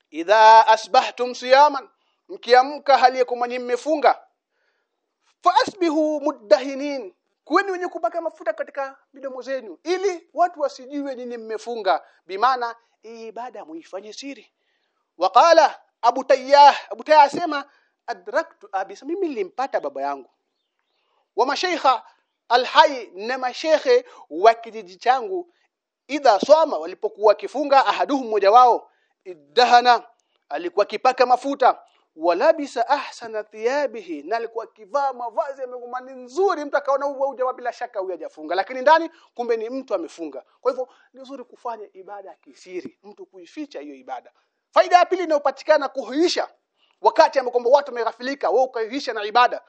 idha asbahtum siyaman mkiamka hali ya kumanyi mmefunga fa asbihu muddahinin kuweni wenye kubaka mafuta katika midomo zenu ili watu wasijue nyinyi mmefunga. Bimaana ibada muifanye siri. Waqala abu tayyah abu tayyah asema adraktu abi mimi nilimpata baba yangu. Wa mashaikha alhai na mashehe wa kijiji changu idha swama walipokuwa kifunga ahaduhum mmoja wao idahana alikuwa kipaka mafuta walabisa ahsana thiyabihi na alikuwa kivaa mavazi yamegumani nzuri mtu akaona huyu jamaa bila shaka huyu hajafunga. Lakini ndani kumbe ni mtu amefunga. Kwa hivyo ni nzuri kufanya ibada kisiri mtu kuificha hiyo ibada. Faida ya pili inayopatikana kuhuisha wakati ambapo watu wameghafilika wewe ukaihisha na ibada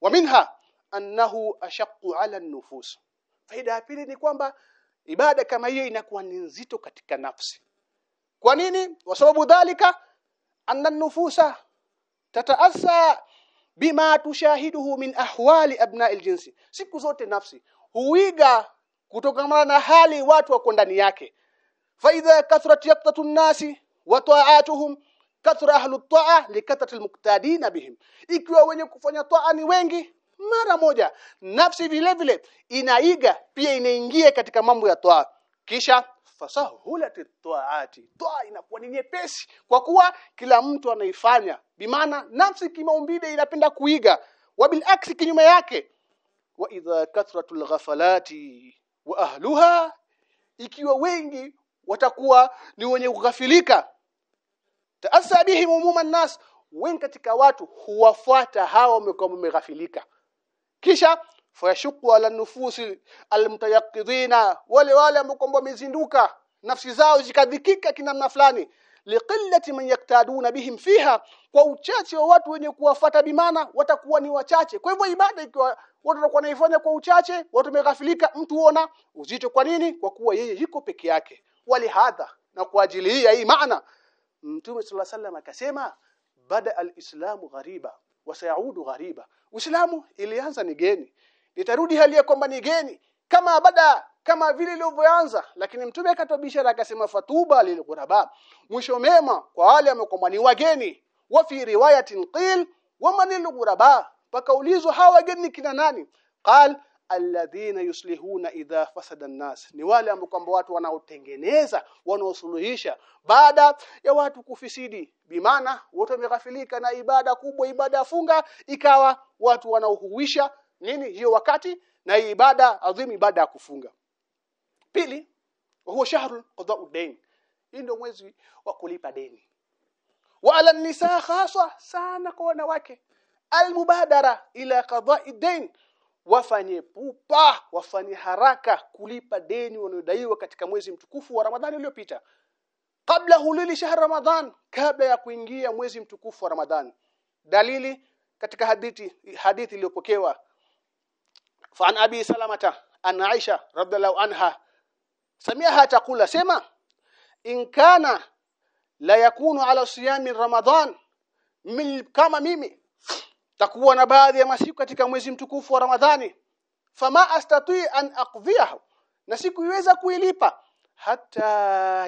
wa minha annahu ashaqqu ala nufus. Faida ya pili ni kwamba ibada kama hiyo inakuwa ni nzito katika nafsi. Kwa nini? Kwa sababu dhalika anna nufusa tataassa bima tushahiduhu min ahwali abna'il jinsi. Siku zote nafsi huiga kutokana na hali watu wako ndani yake. Fa idha kathrat yaqtatu nasi wa ta'atuhum kathra ahlu ta'a likathrati almuqtadina bihim. Ikiwa wenye kufanya ta'a ni wengi mara moja. Nafsi vile vile inaiga pia inaingia katika mambo ya ta'a. Kisha fasahulati taati toa inakuwa ni nyepesi. Kwa kuwa kila mtu anaifanya bimaana nafsi kimaumbile inapenda kuiga. Wabil aksi kinyume yake. Wa idha kathratul ghafalati wa ahluha ikiwa wengi watakuwa ni wenye kughafilika. Taasa bihim umuman nas wengi katika watu huwafuata hawa wamekuwa wameghafilika. Kisha fayashuku ala nufusi almutayaqidhina wale wale ambao wamezinduka nafsi zao zikadhikika kinamna fulani. Liqillati man yaktaduna bihim fiha kwa uchache wa watu wenye kuwafata bimana watakuwa ni wachache. Kwa hivyo ibada ikiwa watu watakuwa naifanya kwa uchache watu wameghafilika mtu huona uzito kwa nini? Kwa kuwa yeye yuko peke yake. Wali hadha na kwa ajili hii hii maana mtume sallallahu alaihi wasallam akasema bada alislamu ghariba wasayaudu ghariba. Uislamu ilianza ni geni litarudi hali ya kwamba ni geni kama bada kama vile ilivyoanza. Lakini mtume akatoa bishara akasema fatuba lilghuraba mwisho mema kwa wale ambao ni wageni. Wa fi riwayatin qil wa man ghuraba. Pakaulizwa hawa wageni kina nani? Qal alladhina yuslihuna idha fasada an-nas. Ni wale ambao kwamba watu wanaotengeneza wanaosuluhisha. Baada ya watu kufisidi bimaana watu wameghafilika na ibada kubwa ibada funga ikawa watu wanaohuisha nini hiyo wakati na ibada adhimu ibada ya kufunga. Pili huwa shahru qada'u dain hii ndio mwezi wa kulipa deni. Wa ala nisa khasa sana kwa wanawake. Almubadara ila qada'i dain wafanye pupa wafanye haraka kulipa deni wanodaiwa katika mwezi mtukufu wa Ramadhani uliopita. Kabla hulili shahri Ramadhan kabla ya kuingia mwezi mtukufu wa Ramadhani dalili katika hadithi hadithi iliyopokewa fa an abi salamata an aisha radhiallahu anha samiha taqula sema in kana la yakunu ala siyami ramadan mil, kama mimi takuwa na baadhi ya masiku katika mwezi mtukufu wa ramadhani fama astatui an aqdhiyahu na sikuiweza kuilipa hata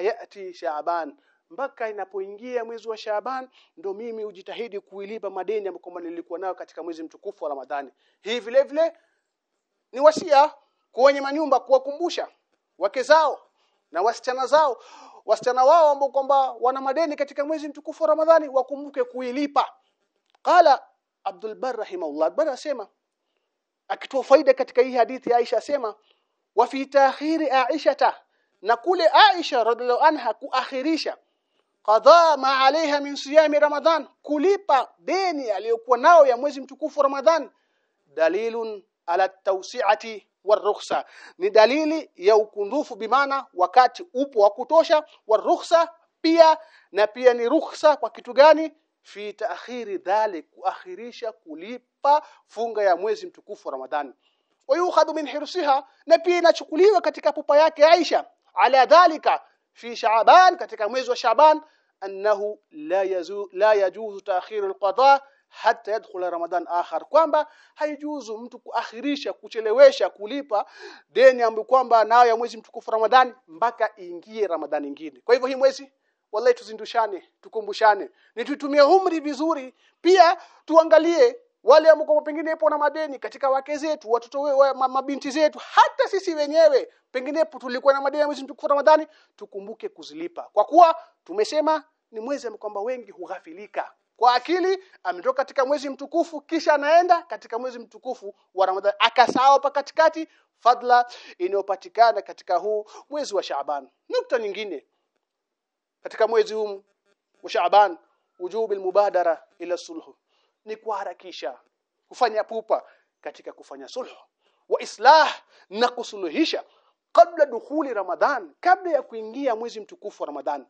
yati shaaban mpaka inapoingia mwezi wa Shaaban ndo mimi ujitahidi kuilipa madeni ambayo nilikuwa nayo katika mwezi mtukufu wa Ramadhani. Hii vile vile ni wasia wenye manyumba kuwakumbusha wake zao na wasichana zao. Wasichana wao ambao kwamba wana madeni katika mwezi mtukufu wa Ramadhani wakumbuke kuilipa. Qala Abdul Barr rahimahullah. Barr asema akitoa faida katika hii hadithi Aisha asema wa fi ta'khiri Aisha na kule Aisha radhiallahu anha kuakhirisha qadha ma alaiha min siyami Ramadhan kulipa deni aliyokuwa nao ya mwezi mtukufu Ramadhan dalilun ala tawsi'ati warukhsa ni dalili ya ukundufu bimana wakati upo wa kutosha warukhsa pia na pia ni rukhsa kwa kitu gani? Fi ta'khiri dhalik kuakhirisha kulipa funga ya mwezi mtukufu wa Ramadhani. Wayukhadhu min hirsiha na pia inachukuliwa katika pupa yake Aisha. Ala dhalika fi Shaaban katika mwezi wa Shaaban annahu la yazu la yajuzu ta'khiru alqada hata yadkhula ramadan akhar. Kwamba haijuzu mtu kuakhirisha kuchelewesha kulipa deni ambayo kwamba nayo ya mwezi mtukufu Ramadhani mpaka ingie Ramadhani nyingine. Kwa hivyo hii mwezi wallahi tuzindushane tukumbushane nitutumie umri vizuri. Pia tuangalie wale ambao pengine ipo na madeni katika wake zetu watoto we, mabinti zetu hata sisi wenyewe pengine tulikuwa na madeni mwezi mtukufu Ramadhani tukumbuke kuzilipa. Kwa kuwa tumesema ni mwezi kwamba wengi hughafilika kwa akili ametoka katika mwezi mtukufu kisha anaenda katika mwezi mtukufu wa Ramadhani. Akasahau pa katikati fadla inayopatikana katika huu mwezi wa Shaaban. Nukta nyingine katika mwezi huu wa Shaaban wujubu mubadara ila sulhu ni kuharakisha kufanya pupa katika kufanya sulhu wa islah na kusuluhisha kabla dukhuli Ramadhan kabla ya kuingia mwezi mtukufu wa Ramadhan.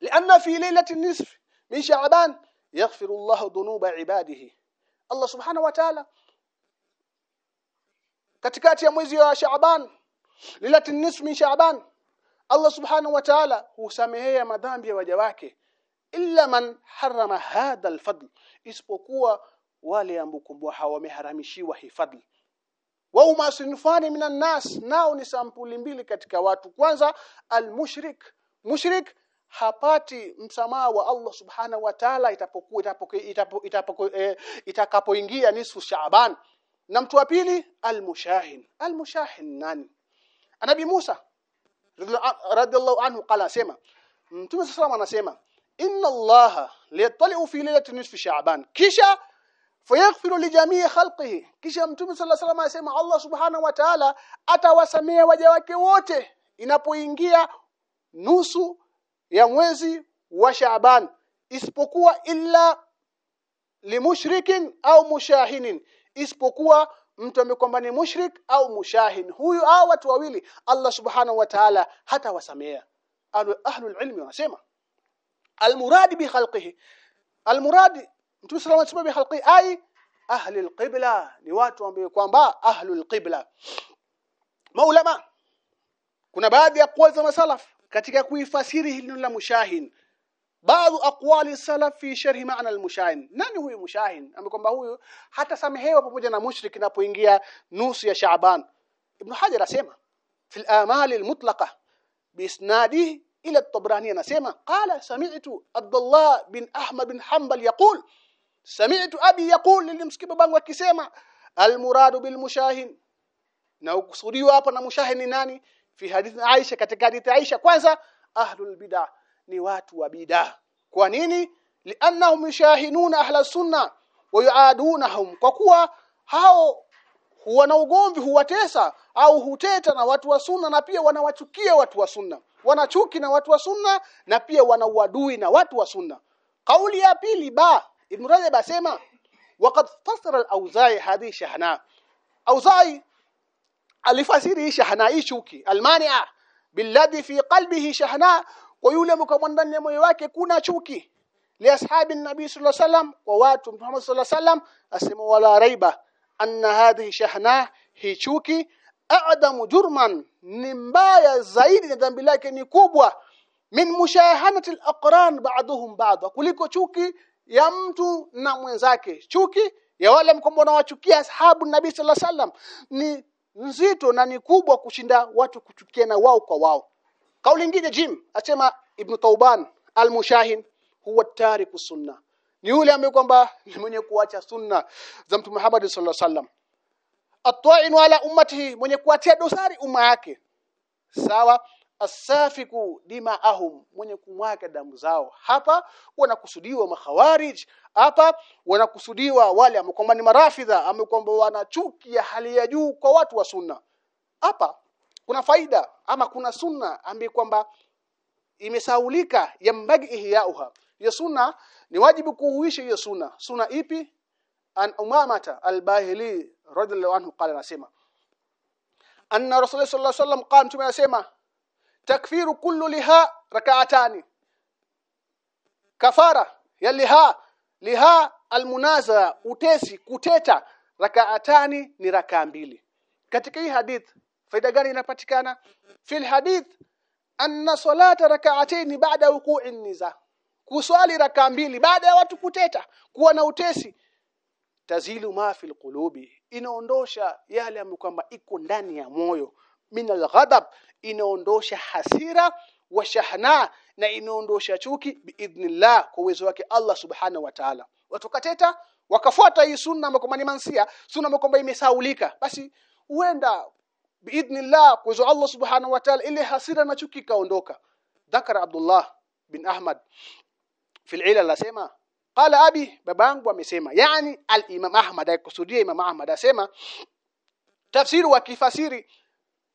Lianna fi lailati nisf min sha'ban yaghfiru Allahu dhunuba ibadihi Allah subhanahu wa ta'ala katikati ya mwezi wa shaban lilatin nisf min shaban Allah subhanahu wa ta'ala husamehea madhambi ya waja wake. Illa man harama hadha alfadl isipokuwa wale ambao wameharamishiwa hifadhi wa umasinfani minan nas nao ni sampuli mbili katika watu. Kwanza almushrik. Mushrik hapati msamaha wa Allah subhanahu wa ta'ala itapokuwa itapokuwa itapokuwa eh, itakapoingia nisfu Shaaban na mtu wa pili almushahin. Almushahin nani? Anabi Musa radhiallahu anhu qala sema Mtume sallallahu anasema inna Allah liyatali'u fi lailati nisfi Shaaban kisha fayaghfiru li jamii khalqihi. Kisha Mtume sallallahu alayhi anasema Allah subhanahu wa ta'ala atawasamea waja wake wote. Inapoingia nusu ya mwezi wa Shaaban isipokuwa illa limushrikin au mushahinin isipokuwa mtu amekwamba ni mushrik au mushahin. Huyu au watu wawili Allah subhanahu wa ta'ala hata wasamea ahlul ilmi wanasema almurad bi khalqihi. Almurad mtu sallallahu alayhi bi khalqihi ai ahli alqibla ni watu ambao kwamba ahlul qibla. Maulama kuna baadhi ya aqwal za masalaf katika kuifasiri hili la mushahin. Baadhi aqwali salaf fi sharhi maana al-mushahin. Nani huyu mushahin? Amekwamba huyu hata samehewa pamoja na mushrik inapoingia nusu ya Shaaban ibn Hajar asema fi al-amal al-mutlaqa biisnadihi ila at-Tabrani anasema qala sami'tu Abdullah bin Ahmad bin Hanbal yaqul. Sami'tu abi yaqul lilimski babangu akisema al-muradu bil mushahin na ukusudiwa hapa na mushahin ni nani fi hadithi Aisha katika hadithi Aisha kwanza ahlul bid'ah ni watu wa bid'ah. Kwa nini? Liannahum yushahinuna ahla sunna wa yuadunahum. Kwa kuwa hao wana ugomvi huwatesa au huteta na watu wa sunna na pia wanawachukia watu wa sunna. Wanachuki na watu wa sunna na pia wanauadui na watu wa sunna. Kauli ya pili ba ibn rajab asema waqad fasara al-awza'i hadhi shahna. Awza'i alifasiri shahna hii chuki. Almania billadhi fi qalbihi shahna kwa yule mkamwa ya moyo wake kuna chuki. Li ashabi nabi sallallahu alaihi wasallam kwa watu Muhammad sallallahu alaihi wasallam asema wala raiba anna hadhihi shahna hi chuki a'damu jurman ni mbaya zaidi na dhambi lake ni kubwa. Min mushahanati al-aqran ba'dhum ba'd kuliko chuki ya mtu na mwenzake. Chuki ya wale mkombo wachukia ashabu nabii sallallahu alaihi wasallam ni nzito na ni kubwa kushinda watu kuchukiana wao kwa wao. Kauli nyingine jim asema ibn tauban al-mushahin huwa tariku sunna. Ni yule ambaye kwamba ni mwenye kuacha sunna za mtume Muhammad sallallahu alaihi wasallam. Atwa'in ala ummatihi mwenye kuatia dosari umma yake. Sawa asafiku dimaahum mwenye kumwaga damu zao. Hapa wanakusudiwa makhawarij hapa wanakusudiwa wale ambao ni marafidha ambao wana chuki ya hali ya juu kwa watu wa sunna. Hapa kuna faida ama kuna sunna ambaye kwamba imesaulika yambagi ihyauha hiyo sunna ni wajibu kuuishi hiyo sunna. Sunna ipi? An umamata albahili radhiallahu anhu qala nasema anna rasulullah sallallahu alaihi wasallam qala mtume anasema takfiru kullu liha rak'atani kafara ya liha liha almunaza utesi kuteta rakaatani ni rakaa mbili. Katika hii hadith faida gani inapatikana? Fil hadith anna salata rak'atayn ba'da wuqu'in niza. Kuswali raka mbili baada ya watu kuteta kuwa na utesi tazilu ma fil qulubi. Inaondosha yale ambayo kwamba iko ndani ya moyo. Min alghadab inaondosha hasira wa shahna na inaondosha chuki biidhnillah kwa uwezo wake Allah subhanahu wa ta'ala watu kateta wakafuata hii sunna ambayo ni mansia sunna ambayo imesaulika basi huenda biidhnillah kwa uwezo Allah subhanahu wa ta'ala ile hasira na chuki kaondoka dhakara Abdullah bin Ahmad في العلل anasema qala abi babangu amesema yani al-imam ahmad akusudia imam ahmad asema tafsiri wa kifasiri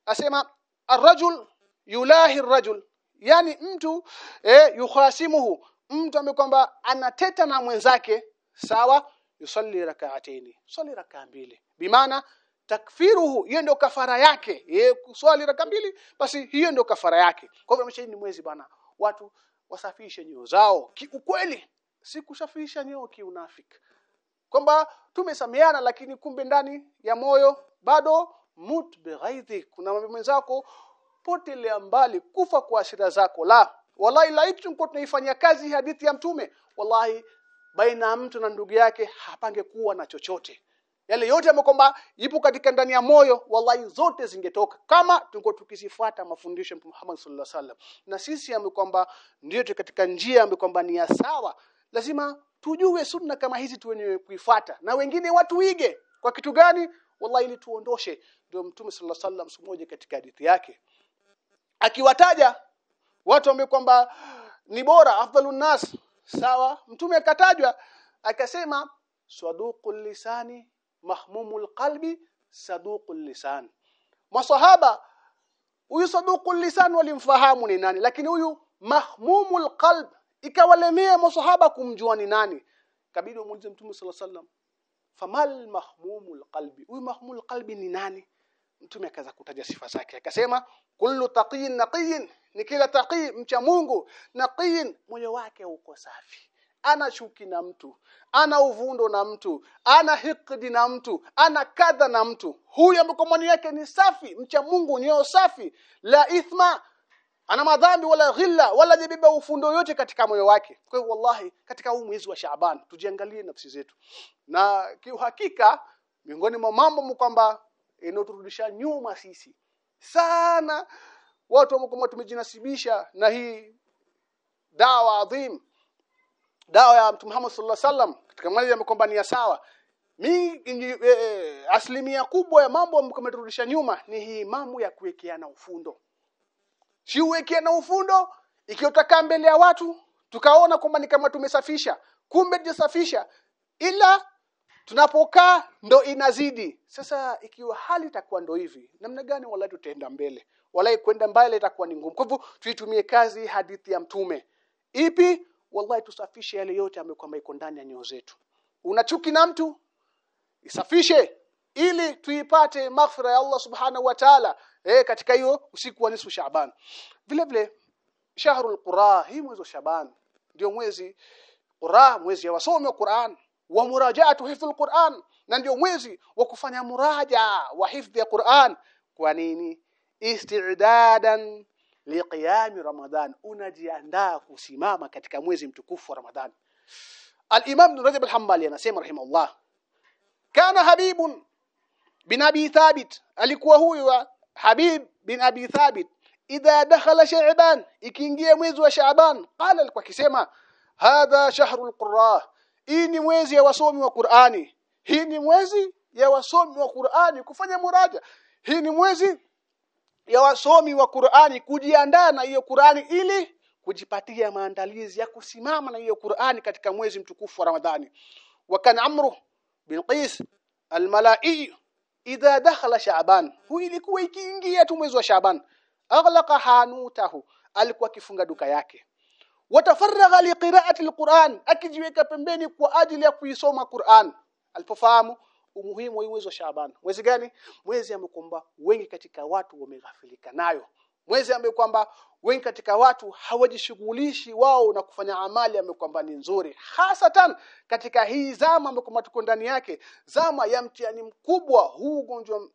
asema ar-rajul yulahi ar-rajul yani mtu eh yukhasimuhu. Mtu amekwamba anateta na mwenzake sawa yusalli rak'ataini. Swali rak'a mbili. Bimaana takfiruhu hiyo ndio kafara yake. Yeye kuswali raka mbili basi hiyo ndio kafara yake. Kwa hivyo ni mwezi bana watu wasafishe nyoo zao. Kiukweli si kushafisha nyoyo kiunafiki. Kwamba tumesameana lakini kumbe ndani ya moyo bado mut bighaidhi kuna mwenzako potelea mbali kufa kwa ashira zako. La wallahi laiti tungekuwa tunaifanyia kazi hadithi ya mtume wallahi baina ya mtu na ndugu yake hapange kuwa na chochote. Yale yote ambayo kwamba ipo katika ndani ya moyo wallahi zote zingetoka kama tungekuwa tukisifuata mafundisho ya Muhammad sallallahu alaihi wasallam. Na sisi ambayo kwamba ndio katika njia ambayo kwamba ni ya sawa lazima tujue sunna kama hizi tuwe kuifuata. Na wengine watu wige kwa kitu gani? Wallahi ili tuondoshe ndio mtume sallallahu alaihi wasallam siku katika hadithi yake akiwataja watu ambao kwamba ni bora afdalun nas sawa. Mtume akatajwa akasema saduqul lisani mahmumul qalbi saduqul lisan. Masahaba huyu saduqul lisan walimfahamu ni nani lakini huyu mahmumul qalb ikawalemea masahaba kumjua ni nani. Kabidi wamuulize mtume sallallahu alaihi wasallam famal mahmumul qalbi huyu mahmumul qalbi ni nani mtume akaanza kutaja sifa zake akasema kullu taqiyin naqiyin ni kila taqi mcha Mungu naqiyin moyo wake uko safi. Ana chuki na mtu ana uvundo na mtu ana hikdi na mtu ana kadha na mtu. Huyo mkomoni yake ni safi mcha Mungu nyoyo safi. La ithma ana madhambi wala ghilla wala jibeba ufundo yote katika moyo wake. Kwa hiyo wallahi katika huu mwezi wa Shaaban tujiangalie nafsi zetu. Na kiuhakika miongoni mwa mambo kwamba inoturudisha nyuma sisi. Sana watu ambao tumejinasibisha na hii dawa adhim dawa ya Mtume Muhammad sallallahu alaihi wasallam katika mali ya kwamba sawa. Mingi e, e, asilimia kubwa ya mambo ambayo yameturudisha nyuma ni hii mambo ya kuwekeana ufundo. Si uwekeana ufundo ikiotaka mbele ya watu tukaona kwamba ni kama tumesafisha. Kumbe tujasafisha. Ila tunapokaa ndo inazidi. Sasa ikiwa hali itakuwa ndo hivi namna gani wala tutaenda mbele? Walai kwenda mbele itakuwa ni ngumu. Kwa hivyo tuitumie kazi hadithi ya mtume. Ipi? Wallahi tusafishe yale yote ambayo kwamba iko ndani ya nyoyo zetu. Unachuki na mtu? Isafishe ili tuipate maghfira ya Allah subhanahu wa ta'ala eh katika hiyo usiku wa nusu Shaaban. Vile vile shahrul qura hii mwezi wa Shaaban ndio mwezi qura mwezi wa wasomi wa Qur'an wa murajaatu hifdhul Qur'an na ndio mwezi wa kufanya muraja wa hifdhi ya Qur'an. Kwa nini? Isti'dadan liqiyami Ramadhan unajiandaa kusimama katika mwezi mtukufu wa Ramadhan Al-Imam Ibn Rajab al-Hanbali anasema rahimahullah kana Habibun bin Abi Thabit alikuwa huyu Habib bin Abi Thabit idha dakhala Sha'ban ikiingia mwezi wa Sha'ban qala alikuwa akisema hadha shahrul qurra hii ni mwezi ya wasomi wa Qur'ani. Hii ni mwezi ya wasomi wa Qur'ani kufanya muraja. Hii ni mwezi ya wasomi wa Qur'ani kujiandaa na hiyo Qur'ani ili kujipatia maandalizi ya kusimama na hiyo Qur'ani katika mwezi mtukufu wa Ramadhani. Wa kan amru bin Qais al-Mala'i idha dakhala Sha'ban. Hu ilikuwa ikiingia tu mwezi wa Sha'ban. Aghlaqa hanutahu alikuwa akifunga duka yake watafaragha liqira'ati alquran akijiweka pembeni kwa ajili ya kuisoma Qur'an alipofahamu umuhimu wa mwezi wa Shaaban. Mwezi gani? Mwezi kwamba wengi katika watu wameghafilika nayo. Mwezi ambao kwamba wengi katika watu hawajishughulishi wao na kufanya amali ambayo kwamba ni nzuri. Hasatan katika hii zama ambayo tuko ndani yake, zama ya mtihani mkubwa huu ugonjwa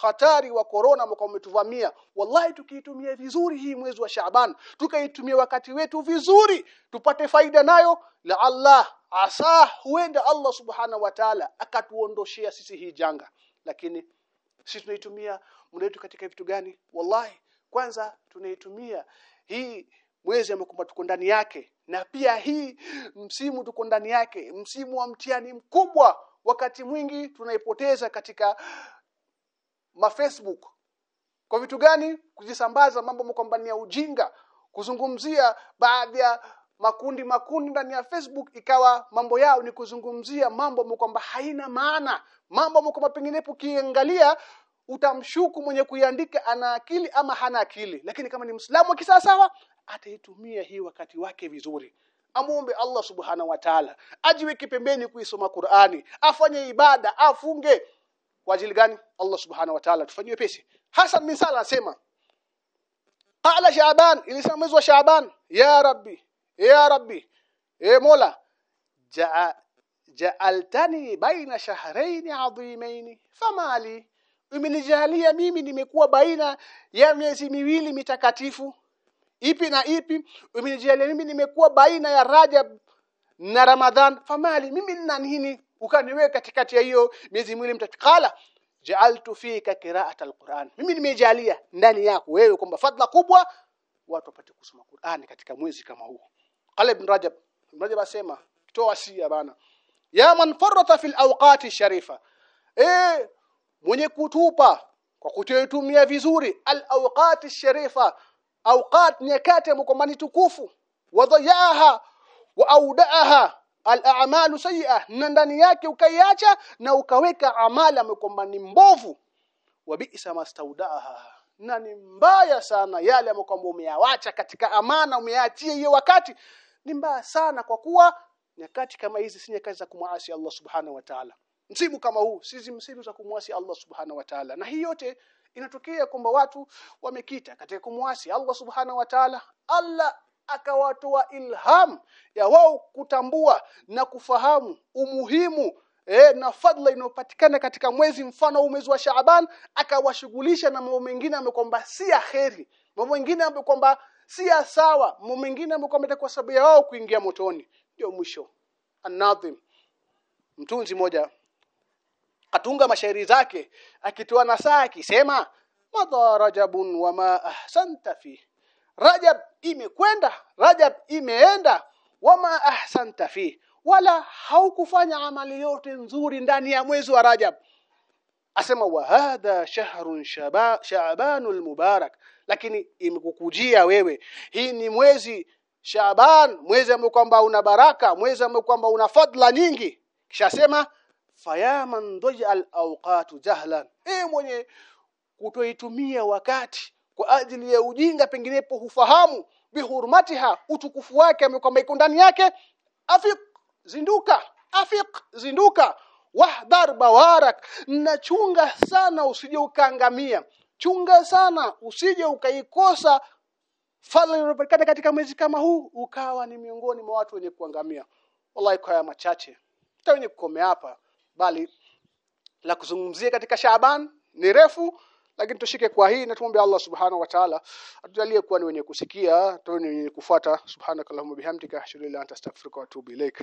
hatari wa corona ambao umetuvamia. Wallahi tukiitumia vizuri hii mwezi wa Shaaban, tukaitumia wakati wetu vizuri, tupate faida nayo la Allah asa huenda Allah subhanahu wa ta'ala akatuondoshea sisi hii janga lakini sisi tunaitumia muda wetu katika vitu gani wallahi kwanza tunaitumia hii mwezi amekuwa tuko ndani yake. Na pia hii msimu tuko ndani yake. Msimu wa mtihani mkubwa wakati mwingi tunaipoteza katika ma Facebook. Kwa vitu gani? Kujisambaza mambo kwamba ni ya ujinga. Kuzungumzia baadhi ya makundi makundi ndani ya Facebook ikawa mambo yao ni kuzungumzia mambo kwamba haina maana. Mambo kwamba penginepo ukiangalia utamshuku mwenye kuiandika ana akili ama hana akili. Lakini kama ni mslamu kisawasawa ataitumia hii wakati wake vizuri. Amuombe Allah subhana wa ta'ala. Ajiweke pembeni kuisoma Qur'ani. Afanye ibada afunge. Kwa ajili gani? Allah subhana wa ta'ala tufanyie pesi Hasan bin Sala anasema qala Shaaban ilisema mwezi wa Shaaban ya rabbi ya rabbi e mola ja'altani baina shahrayn 'azimayn famali umenijalia mimi nimekuwa baina ya miezi miwili mitakatifu. Ipi na ipi? Umenijalia mimi nimekuwa baina ya Rajab na Ramadhan. Famali mimi nina nini ukaniweka katikati ya hiyo miezi miwili mtakala ja'altu fika qira'at alquran. Mimi nimejalia ndani yako wewe kwamba fadla kubwa watu wapate kusoma Qur'ani katika mwezi kama huu. Qala ibn Rajab ibn Rajab asema toa wasia bana. Ya man farata fil awqati sharifa. Eh mwenye kutupa kwa kutumia vizuri al awqati sharifa awqat nyakati kwamba ni tukufu wadhayaha wa audaha al-a'malu sayyi'ah na ndani yake ukaiacha na ukaweka amala kwamba mbovu wa bi'sa mastaudaha na ni mbaya sana yale ambayo kwamba umeyawacha katika amana umeachia hiyo wakati. Ni mbaya sana kwa kuwa nyakati kama hizi si nyakati za kumwasi Allah subhanahu wa ta'ala msimu kama huu sisi msimu za kumwasi Allah subhana wa ta'ala. Na hii yote inatokea kwamba watu wamekita katika kumwasi Allah subhana wa ta'ala. Allah akawatoa ilham ya wao kutambua na kufahamu umuhimu eh, na fadla inayopatikana katika mwezi mfano mwezi wa Shaaban akawashughulisha na mambo mengine amekwamba kwamba si aheri mambo mengine ambayo kwamba si sawa. Mambo mengine ambayo kwamba kwa sababu ya wao kuingia motoni. Ndio mwisho. Anadhim mtunzi moja atunga mashairi zake akitoa nasaa akisema madha rajabun wama ahsanta fi. Rajab imekwenda rajab imeenda wama ahsanta fi. Wala haukufanya amali yote nzuri ndani ya mwezi wa rajab. Asema wa hadha shahrun sha'banul mubarak. Lakini imekukujia wewe. Hii ni mwezi Shaaban mwezi ambao kwamba una baraka mwezi ambao kwamba una fadla nyingi. Kisha sema fayaman dajal awqatu jahlan. E mwenye kutoitumia wakati kwa ajili ya ujinga penginepo hufahamu bihurmatiha utukufu wake amekwamba iko ndani yake afiq zinduka afiq zinduka wahdar bawarak. Na chunga sana usije ukaangamia. Chunga sana usije ukaikosa fadhila inayopatikana katika mwezi kama huu ukawa ni miongoni mwa watu wenye kuangamia. Wallahi kwa haya machache tutawenye kukomea hapa bali la kuzungumzia katika Shaaban ni refu lakini tushike kwa hii na tumwombe Allah subhanahu wa ta'ala atujalie kuwa ni wenye kusikia tuwe ni wenye kufuata. Subhanakallahumma bihamdika ashhadu an la ilaha illa anta astaghfiruka wa atubu ilaik